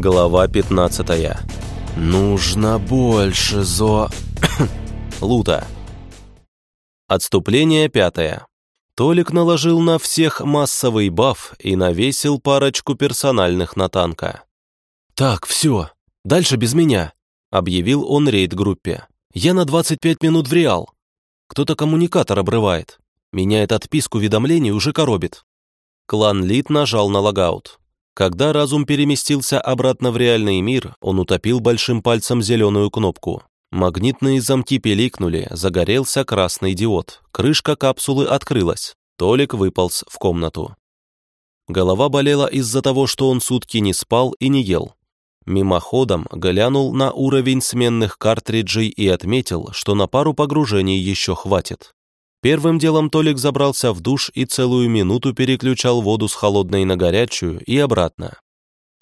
Глава 15. Нужно больше зо... Лута. Отступление пятое. Толик наложил на всех массовый баф и навесил парочку персональных на танка. «Так, все, дальше без меня», — объявил он рейд-группе. «Я на 25 минут в Реал. Кто-то коммуникатор обрывает. Меня этот отписку уведомлений уже коробит». Клан Лид нажал на логаут. Когда разум переместился обратно в реальный мир, он утопил большим пальцем зеленую кнопку. Магнитные замки пиликнули, загорелся красный диод. Крышка капсулы открылась. Толик выполз в комнату. Голова болела из-за того, что он сутки не спал и не ел. Мимоходом глянул на уровень сменных картриджей и отметил, что на пару погружений еще хватит. Первым делом Толик забрался в душ и целую минуту переключал воду с холодной на горячую и обратно.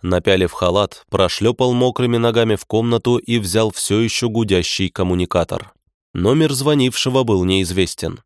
Напялив халат, прошлепал мокрыми ногами в комнату и взял все еще гудящий коммуникатор. Номер звонившего был неизвестен.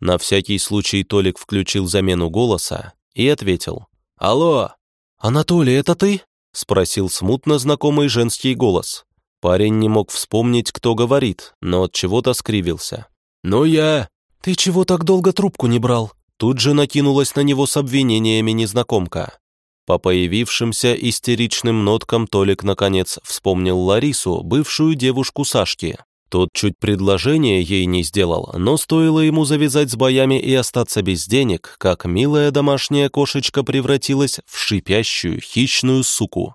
На всякий случай Толик включил замену голоса и ответил. «Алло!» «Анатолий, это ты?» — спросил смутно знакомый женский голос. Парень не мог вспомнить, кто говорит, но от чего-то скривился. «Ну я...» «Ты чего так долго трубку не брал?» Тут же накинулась на него с обвинениями незнакомка. По появившимся истеричным ноткам Толик наконец вспомнил Ларису, бывшую девушку Сашки. Тот чуть предложение ей не сделал, но стоило ему завязать с боями и остаться без денег, как милая домашняя кошечка превратилась в шипящую, хищную суку.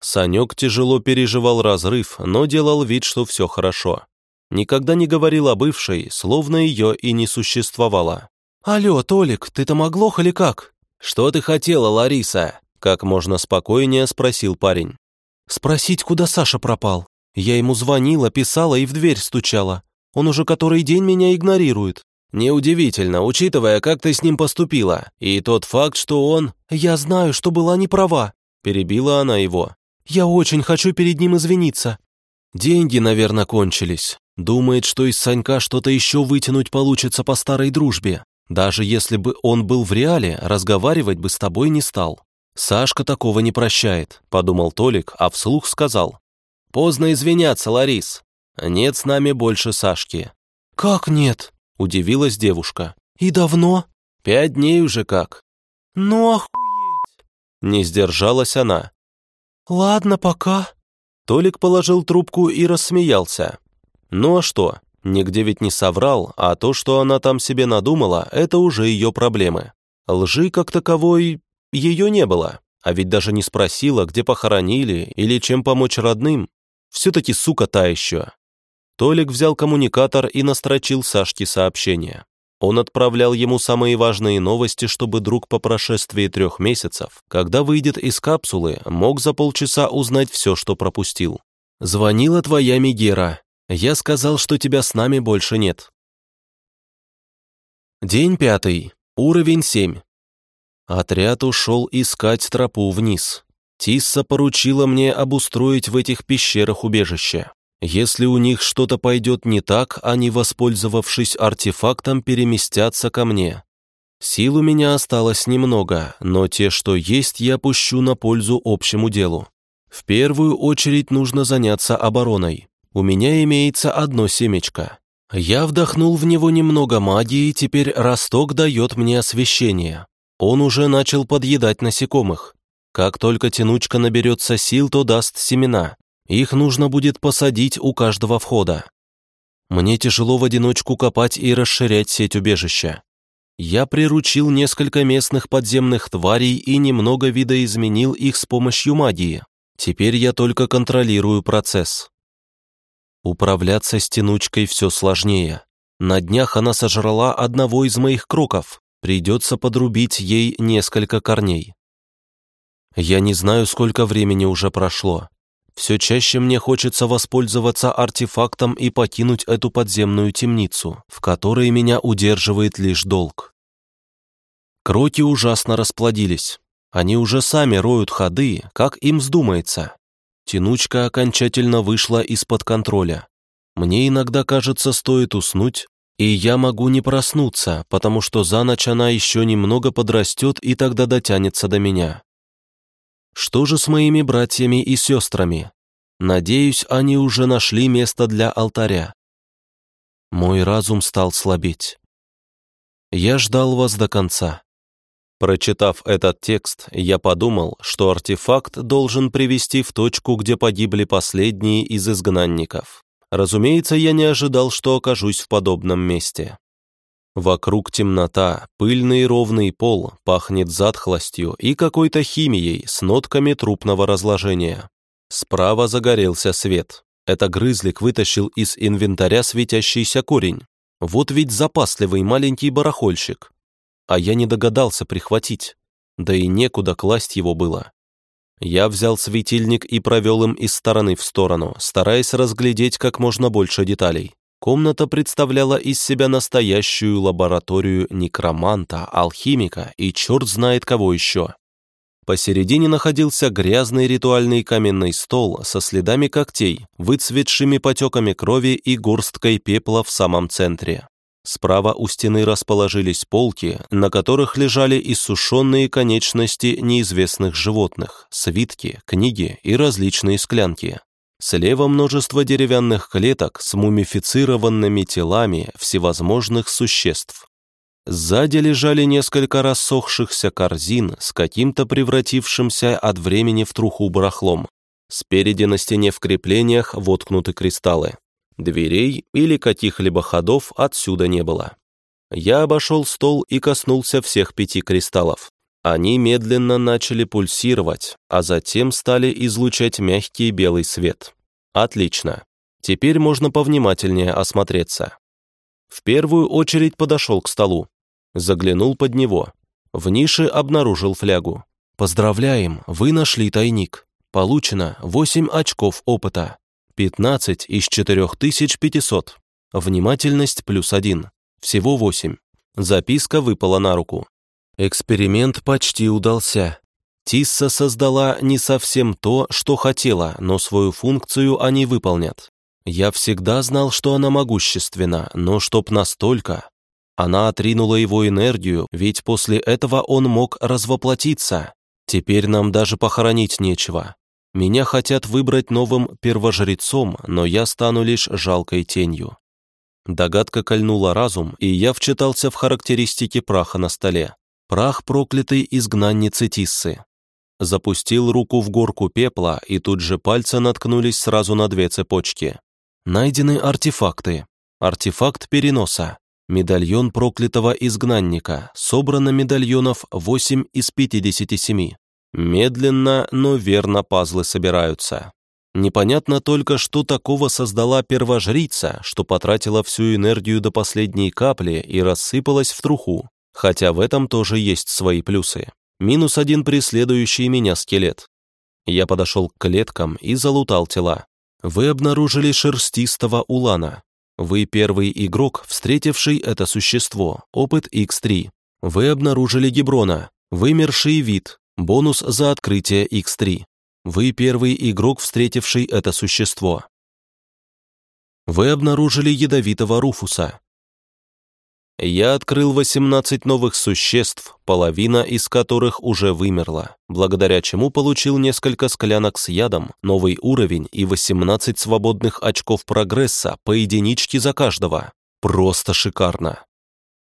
Санек тяжело переживал разрыв, но делал вид, что все хорошо никогда не говорил о бывшей, словно ее и не существовало. «Алло, Толик, ты там оглох или как?» «Что ты хотела, Лариса?» Как можно спокойнее спросил парень. «Спросить, куда Саша пропал. Я ему звонила, писала и в дверь стучала. Он уже который день меня игнорирует». «Неудивительно, учитывая, как ты с ним поступила, и тот факт, что он...» «Я знаю, что была не права», — перебила она его. «Я очень хочу перед ним извиниться». «Деньги, наверное, кончились. Думает, что из Санька что-то еще вытянуть получится по старой дружбе. Даже если бы он был в реале, разговаривать бы с тобой не стал. Сашка такого не прощает, подумал Толик, а вслух сказал. Поздно извиняться, Ларис. Нет с нами больше Сашки. Как нет? Удивилась девушка. И давно? Пять дней уже как. Ну охуеть! Не сдержалась она. Ладно, пока. Толик положил трубку и рассмеялся. Ну а что? Нигде ведь не соврал, а то, что она там себе надумала, это уже ее проблемы. Лжи как таковой ее не было, а ведь даже не спросила, где похоронили или чем помочь родным. Все-таки сука та еще. Толик взял коммуникатор и настрочил Сашке сообщение. Он отправлял ему самые важные новости, чтобы друг по прошествии трех месяцев, когда выйдет из капсулы, мог за полчаса узнать все, что пропустил. «Звонила твоя Мегера. Я сказал, что тебя с нами больше нет. День пятый. Уровень семь. Отряд ушел искать тропу вниз. Тисса поручила мне обустроить в этих пещерах убежище. Если у них что-то пойдет не так, они, воспользовавшись артефактом, переместятся ко мне. Сил у меня осталось немного, но те, что есть, я пущу на пользу общему делу. В первую очередь нужно заняться обороной. У меня имеется одно семечко. Я вдохнул в него немного магии, теперь росток дает мне освещение. Он уже начал подъедать насекомых. Как только тянучка наберется сил, то даст семена. Их нужно будет посадить у каждого входа. Мне тяжело в одиночку копать и расширять сеть убежища. Я приручил несколько местных подземных тварей и немного видоизменил их с помощью магии. Теперь я только контролирую процесс. Управляться с тянучкой все сложнее. На днях она сожрала одного из моих кроков. Придется подрубить ей несколько корней. Я не знаю, сколько времени уже прошло. Все чаще мне хочется воспользоваться артефактом и покинуть эту подземную темницу, в которой меня удерживает лишь долг. Кроки ужасно расплодились. Они уже сами роют ходы, как им вздумается. Тянучка окончательно вышла из-под контроля. Мне иногда кажется, стоит уснуть, и я могу не проснуться, потому что за ночь она еще немного подрастет и тогда дотянется до меня. Что же с моими братьями и сестрами? Надеюсь, они уже нашли место для алтаря. Мой разум стал слабеть. Я ждал вас до конца. Прочитав этот текст, я подумал, что артефакт должен привести в точку, где погибли последние из изгнанников. Разумеется, я не ожидал, что окажусь в подобном месте. Вокруг темнота, пыльный ровный пол, пахнет затхлостью и какой-то химией с нотками трупного разложения. Справа загорелся свет. Это грызлик вытащил из инвентаря светящийся корень. Вот ведь запасливый маленький барахольщик. А я не догадался прихватить. Да и некуда класть его было. Я взял светильник и провел им из стороны в сторону, стараясь разглядеть как можно больше деталей. Комната представляла из себя настоящую лабораторию некроманта, алхимика и черт знает кого еще. Посередине находился грязный ритуальный каменный стол со следами когтей, выцветшими потеками крови и горсткой пепла в самом центре. Справа у стены расположились полки, на которых лежали иссушенные конечности неизвестных животных, свитки, книги и различные склянки. Слева множество деревянных клеток с мумифицированными телами всевозможных существ. Сзади лежали несколько рассохшихся корзин с каким-то превратившимся от времени в труху барахлом. Спереди на стене в креплениях воткнуты кристаллы. Дверей или каких-либо ходов отсюда не было. Я обошел стол и коснулся всех пяти кристаллов. Они медленно начали пульсировать, а затем стали излучать мягкий белый свет. Отлично. Теперь можно повнимательнее осмотреться. В первую очередь подошел к столу. Заглянул под него. В нише обнаружил флягу. «Поздравляем, вы нашли тайник. Получено 8 очков опыта. 15 из 4500. Внимательность плюс 1. Всего 8. Записка выпала на руку. Эксперимент почти удался. Тисса создала не совсем то, что хотела, но свою функцию они выполнят. Я всегда знал, что она могущественна, но чтоб настолько. Она отринула его энергию, ведь после этого он мог развоплотиться. Теперь нам даже похоронить нечего. Меня хотят выбрать новым первожрецом, но я стану лишь жалкой тенью. Догадка кольнула разум, и я вчитался в характеристики праха на столе. Прах проклятой изгнанницы Тиссы. Запустил руку в горку пепла, и тут же пальцы наткнулись сразу на две цепочки. Найдены артефакты. Артефакт переноса. Медальон проклятого изгнанника. Собрано медальонов 8 из 57. Медленно, но верно пазлы собираются. Непонятно только, что такого создала первожрица, что потратила всю энергию до последней капли и рассыпалась в труху. Хотя в этом тоже есть свои плюсы. Минус один преследующий меня скелет. Я подошел к клеткам и залутал тела. Вы обнаружили шерстистого улана. Вы первый игрок, встретивший это существо, опыт X3. Вы обнаружили гиброна, вымерший вид, бонус за открытие X3. Вы первый игрок, встретивший это существо. Вы обнаружили ядовитого руфуса. Я открыл 18 новых существ, половина из которых уже вымерла, благодаря чему получил несколько склянок с ядом, новый уровень и 18 свободных очков прогресса по единичке за каждого. Просто шикарно.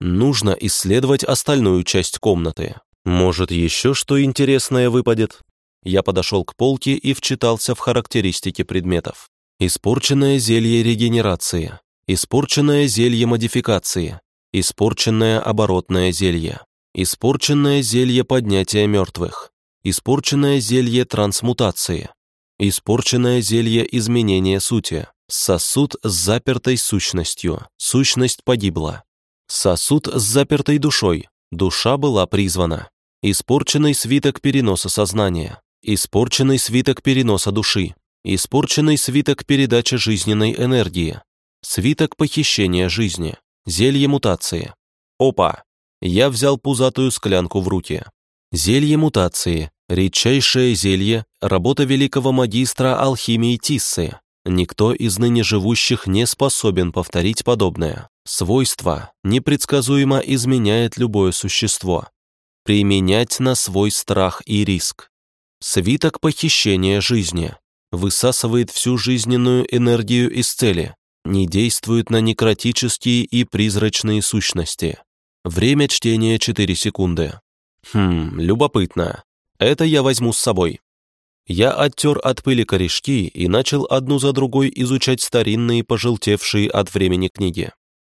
Нужно исследовать остальную часть комнаты. Может, еще что интересное выпадет? Я подошел к полке и вчитался в характеристики предметов. Испорченное зелье регенерации, испорченное зелье модификации, Испорченное оборотное зелье. Испорченное зелье поднятия мертвых. Испорченное зелье трансмутации. Испорченное зелье изменения сути. Сосуд с запертой сущностью. Сущность погибла. Сосуд с запертой душой. Душа была призвана. Испорченный свиток переноса сознания. Испорченный свиток переноса души. Испорченный свиток передачи жизненной энергии. Свиток похищения жизни. Зелье мутации. Опа! Я взял пузатую склянку в руки. Зелье мутации. Редчайшее зелье, работа великого магистра алхимии Тиссы. Никто из ныне живущих не способен повторить подобное. Свойство непредсказуемо изменяет любое существо. Применять на свой страх и риск. Свиток похищения жизни. Высасывает всю жизненную энергию из цели. Не действует на некротические и призрачные сущности. Время чтения 4 секунды. Хм, любопытно. Это я возьму с собой. Я оттер от пыли корешки и начал одну за другой изучать старинные, пожелтевшие от времени книги.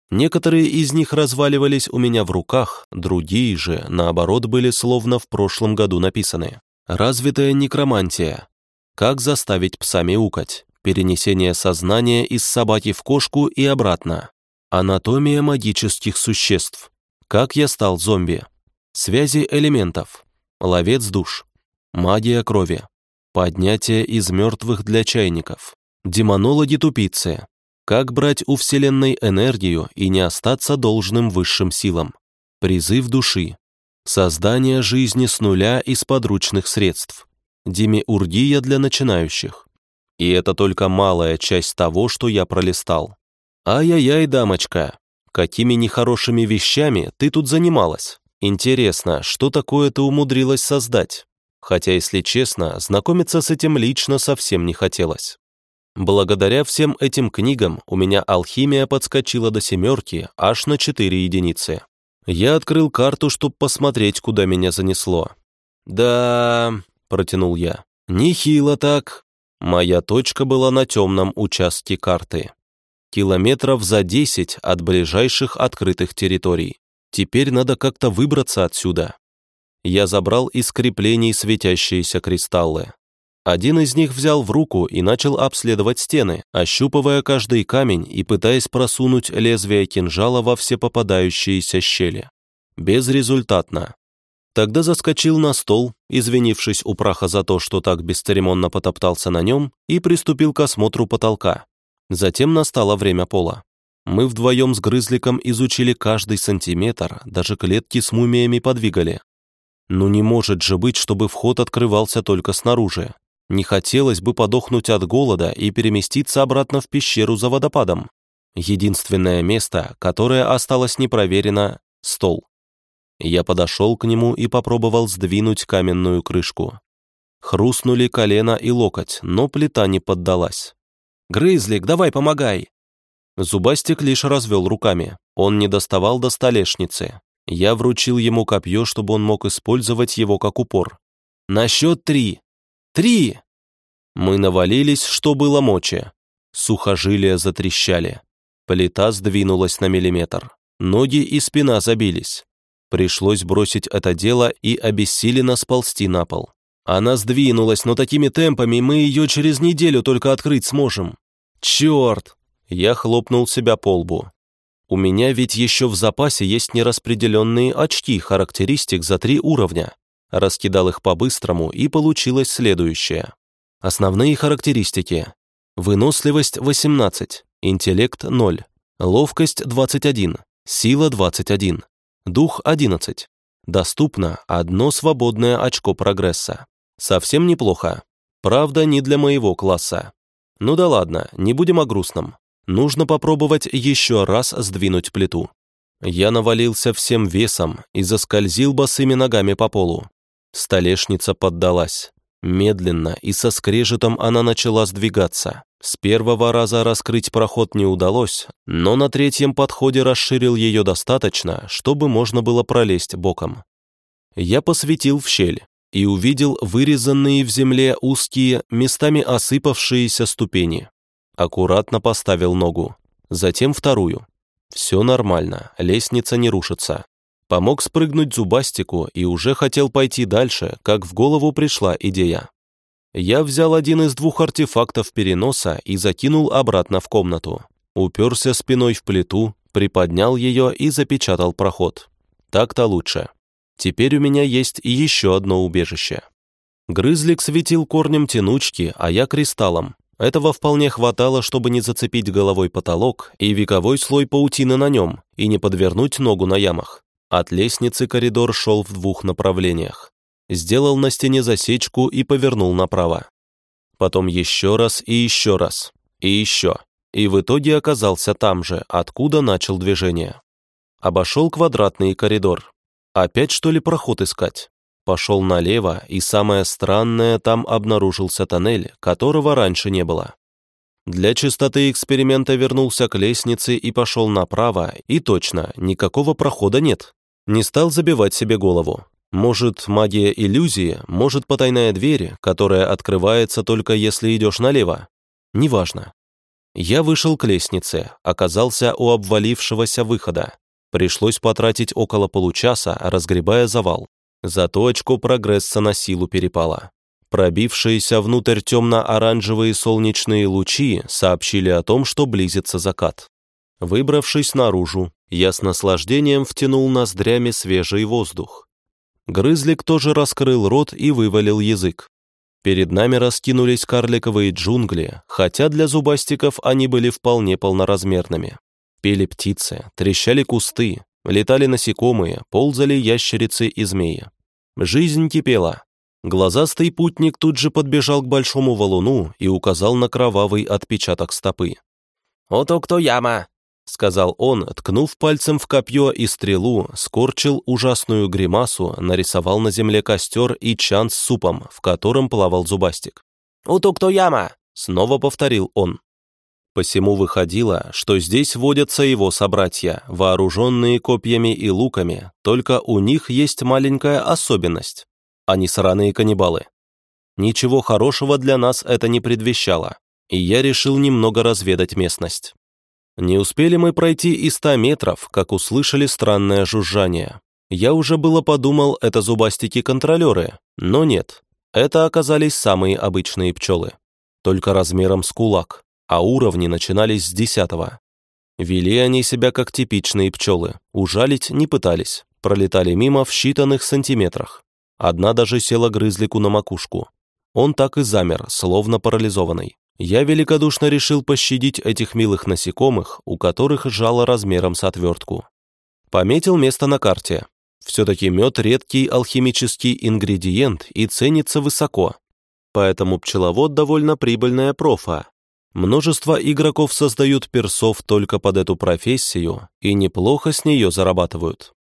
Некоторые из них разваливались у меня в руках, другие же, наоборот, были словно в прошлом году написаны. Развитая некромантия. Как заставить пса мяукать. Перенесение сознания из собаки в кошку и обратно. Анатомия магических существ. Как я стал зомби. Связи элементов. Ловец душ. Магия крови. Поднятие из мертвых для чайников. Демонологи-тупицы. Как брать у Вселенной энергию и не остаться должным высшим силам? Призыв души. Создание жизни с нуля из подручных средств. Демиургия для начинающих. И это только малая часть того, что я пролистал. Ай-яй-яй, дамочка, какими нехорошими вещами ты тут занималась? Интересно, что такое ты умудрилась создать? Хотя, если честно, знакомиться с этим лично совсем не хотелось. Благодаря всем этим книгам у меня алхимия подскочила до семерки аж на 4 единицы. Я открыл карту, чтобы посмотреть, куда меня занесло. «Да...» — протянул я. «Нехило так». Моя точка была на темном участке карты. Километров за 10 от ближайших открытых территорий. Теперь надо как-то выбраться отсюда. Я забрал из креплений светящиеся кристаллы. Один из них взял в руку и начал обследовать стены, ощупывая каждый камень и пытаясь просунуть лезвие кинжала во все попадающиеся щели. Безрезультатно. Тогда заскочил на стол, извинившись у праха за то, что так бесцеремонно потоптался на нем, и приступил к осмотру потолка. Затем настало время пола. Мы вдвоем с Грызликом изучили каждый сантиметр, даже клетки с мумиями подвигали. Ну не может же быть, чтобы вход открывался только снаружи. Не хотелось бы подохнуть от голода и переместиться обратно в пещеру за водопадом. Единственное место, которое осталось непроверено — стол. Я подошел к нему и попробовал сдвинуть каменную крышку. Хрустнули колено и локоть, но плита не поддалась. «Грызлик, давай помогай!» Зубастик лишь развел руками. Он не доставал до столешницы. Я вручил ему копье, чтобы он мог использовать его как упор. «На счет три!» Три!» Мы навалились, что было мочи. Сухожилия затрещали. Плита сдвинулась на миллиметр. Ноги и спина забились. Пришлось бросить это дело и обессиленно сползти на пол. Она сдвинулась, но такими темпами мы ее через неделю только открыть сможем. Черт! Я хлопнул себя по лбу. У меня ведь еще в запасе есть нераспределенные очки характеристик за три уровня. Раскидал их по-быстрому, и получилось следующее. Основные характеристики. Выносливость 18, интеллект 0, ловкость 21, сила 21, дух 11. Доступно одно свободное очко прогресса. Совсем неплохо. Правда, не для моего класса. Ну да ладно, не будем о грустном. Нужно попробовать еще раз сдвинуть плиту. Я навалился всем весом и заскользил босыми ногами по полу. Столешница поддалась. Медленно и со скрежетом она начала сдвигаться. С первого раза раскрыть проход не удалось, но на третьем подходе расширил ее достаточно, чтобы можно было пролезть боком. Я посветил в щель и увидел вырезанные в земле узкие, местами осыпавшиеся ступени. Аккуратно поставил ногу, затем вторую. Все нормально, лестница не рушится. Помог спрыгнуть зубастику и уже хотел пойти дальше, как в голову пришла идея. Я взял один из двух артефактов переноса и закинул обратно в комнату. Уперся спиной в плиту, приподнял ее и запечатал проход. Так-то лучше. Теперь у меня есть еще одно убежище. Грызлик светил корнем тянучки, а я кристаллом. Этого вполне хватало, чтобы не зацепить головой потолок и вековой слой паутины на нем, и не подвернуть ногу на ямах. От лестницы коридор шел в двух направлениях. Сделал на стене засечку и повернул направо. Потом еще раз и еще раз. И еще. И в итоге оказался там же, откуда начал движение. Обошел квадратный коридор. Опять что ли проход искать? Пошел налево, и самое странное, там обнаружился тоннель, которого раньше не было. Для чистоты эксперимента вернулся к лестнице и пошел направо, и точно, никакого прохода нет. Не стал забивать себе голову. Может, магия иллюзии, может, потайная дверь, которая открывается только если идешь налево. Неважно. Я вышел к лестнице, оказался у обвалившегося выхода. Пришлось потратить около получаса, разгребая завал. Зато очко прогресса на силу перепало. Пробившиеся внутрь темно-оранжевые солнечные лучи сообщили о том, что близится закат. Выбравшись наружу, я с наслаждением втянул ноздрями свежий воздух. Грызлик тоже раскрыл рот и вывалил язык. Перед нами раскинулись карликовые джунгли, хотя для зубастиков они были вполне полноразмерными. Пели птицы, трещали кусты, летали насекомые, ползали ящерицы и змеи. Жизнь кипела. Глазастый путник тут же подбежал к большому валуну и указал на кровавый отпечаток стопы. «Ото кто яма!» — сказал он, ткнув пальцем в копье и стрелу, скорчил ужасную гримасу, нарисовал на земле костер и чан с супом, в котором плавал зубастик. «Ото кто яма!» — снова повторил он. Посему выходило, что здесь водятся его собратья, вооруженные копьями и луками, только у них есть маленькая особенность. Они сраные каннибалы. Ничего хорошего для нас это не предвещало, и я решил немного разведать местность. Не успели мы пройти и ста метров, как услышали странное жужжание. Я уже было подумал, это зубастики-контролеры, но нет, это оказались самые обычные пчелы, только размером с кулак, а уровни начинались с десятого. Вели они себя как типичные пчелы, ужалить не пытались, пролетали мимо в считанных сантиметрах. Одна даже села грызлику на макушку. Он так и замер, словно парализованный. Я великодушно решил пощадить этих милых насекомых, у которых жало размером с отвертку. Пометил место на карте. Все-таки мед – редкий алхимический ингредиент и ценится высоко. Поэтому пчеловод довольно прибыльная профа. Множество игроков создают персов только под эту профессию и неплохо с нее зарабатывают.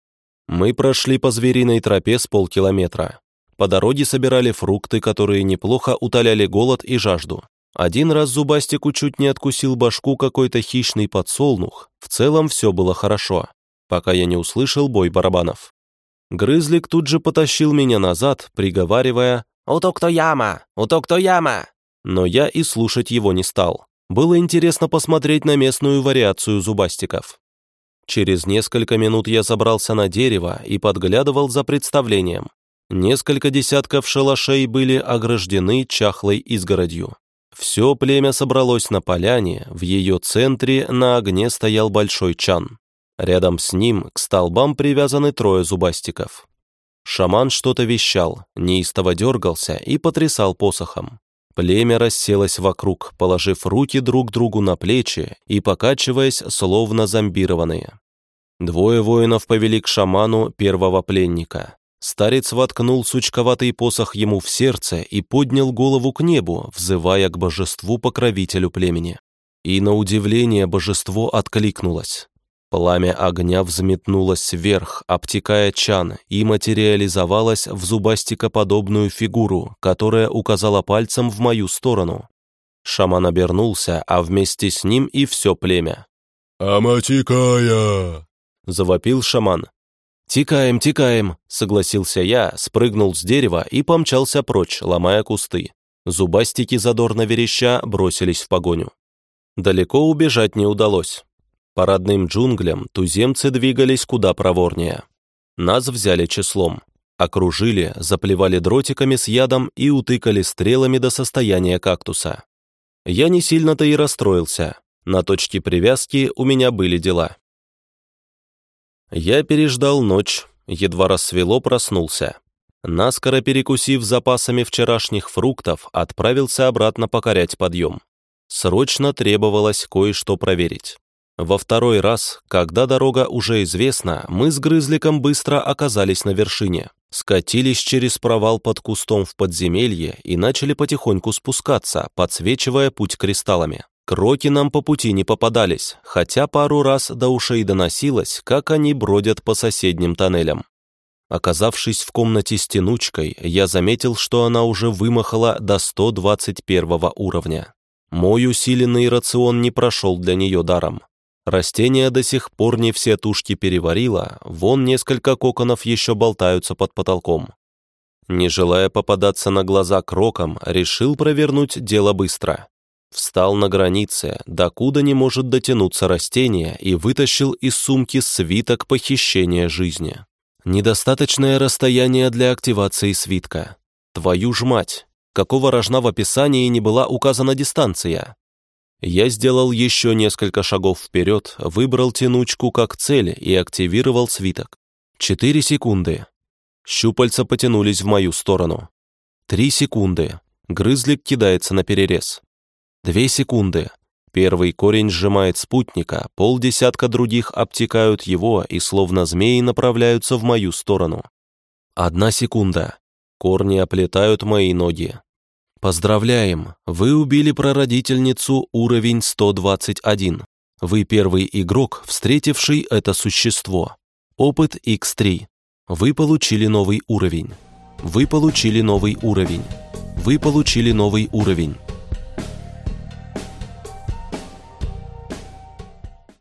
Мы прошли по звериной тропе с полкилометра. По дороге собирали фрукты, которые неплохо утоляли голод и жажду. Один раз Зубастику чуть не откусил башку какой-то хищный подсолнух. В целом все было хорошо, пока я не услышал бой барабанов. Грызлик тут же потащил меня назад, приговаривая «Ото кто яма! Ото кто яма!» Но я и слушать его не стал. Было интересно посмотреть на местную вариацию зубастиков. Через несколько минут я забрался на дерево и подглядывал за представлением. Несколько десятков шалашей были ограждены чахлой изгородью. Все племя собралось на поляне, в ее центре на огне стоял большой чан. Рядом с ним к столбам привязаны трое зубастиков. Шаман что-то вещал, неистово дергался и потрясал посохом. Племя расселось вокруг, положив руки друг другу на плечи и покачиваясь, словно зомбированные. Двое воинов повели к шаману первого пленника. Старец воткнул сучковатый посох ему в сердце и поднял голову к небу, взывая к божеству-покровителю племени. И на удивление божество откликнулось. Пламя огня взметнулось вверх, обтекая чан, и материализовалось в зубастикоподобную фигуру, которая указала пальцем в мою сторону. Шаман обернулся, а вместе с ним и все племя. «Аматикая!» — завопил шаман. «Тикаем, тикаем!» — согласился я, спрыгнул с дерева и помчался прочь, ломая кусты. Зубастики задорно вереща бросились в погоню. Далеко убежать не удалось. По родным джунглям туземцы двигались куда проворнее. Нас взяли числом. Окружили, заплевали дротиками с ядом и утыкали стрелами до состояния кактуса. Я не сильно-то и расстроился. На точке привязки у меня были дела. Я переждал ночь, едва рассвело проснулся. Наскоро перекусив запасами вчерашних фруктов, отправился обратно покорять подъем. Срочно требовалось кое-что проверить. Во второй раз, когда дорога уже известна, мы с Грызликом быстро оказались на вершине, скатились через провал под кустом в подземелье и начали потихоньку спускаться, подсвечивая путь кристаллами. Кроки нам по пути не попадались, хотя пару раз до ушей доносилось, как они бродят по соседним тоннелям. Оказавшись в комнате с тянучкой, я заметил, что она уже вымахала до 121 уровня. Мой усиленный рацион не прошел для нее даром. Растение до сих пор не все тушки переварило, вон несколько коконов еще болтаются под потолком. Не желая попадаться на глаза крокам, решил провернуть дело быстро. Встал на границе, докуда не может дотянуться растение, и вытащил из сумки свиток похищения жизни. Недостаточное расстояние для активации свитка. Твою ж мать! Какого рожна в описании не была указана дистанция? Я сделал еще несколько шагов вперед, выбрал тянучку как цель и активировал свиток. Четыре секунды. Щупальца потянулись в мою сторону. Три секунды. Грызлик кидается на перерез. Две секунды. Первый корень сжимает спутника, полдесятка других обтекают его и словно змеи направляются в мою сторону. Одна секунда. Корни оплетают мои ноги. Поздравляем, вы убили прародительницу уровень 121. Вы первый игрок, встретивший это существо. Опыт X3. Вы получили новый уровень. Вы получили новый уровень. Вы получили новый уровень.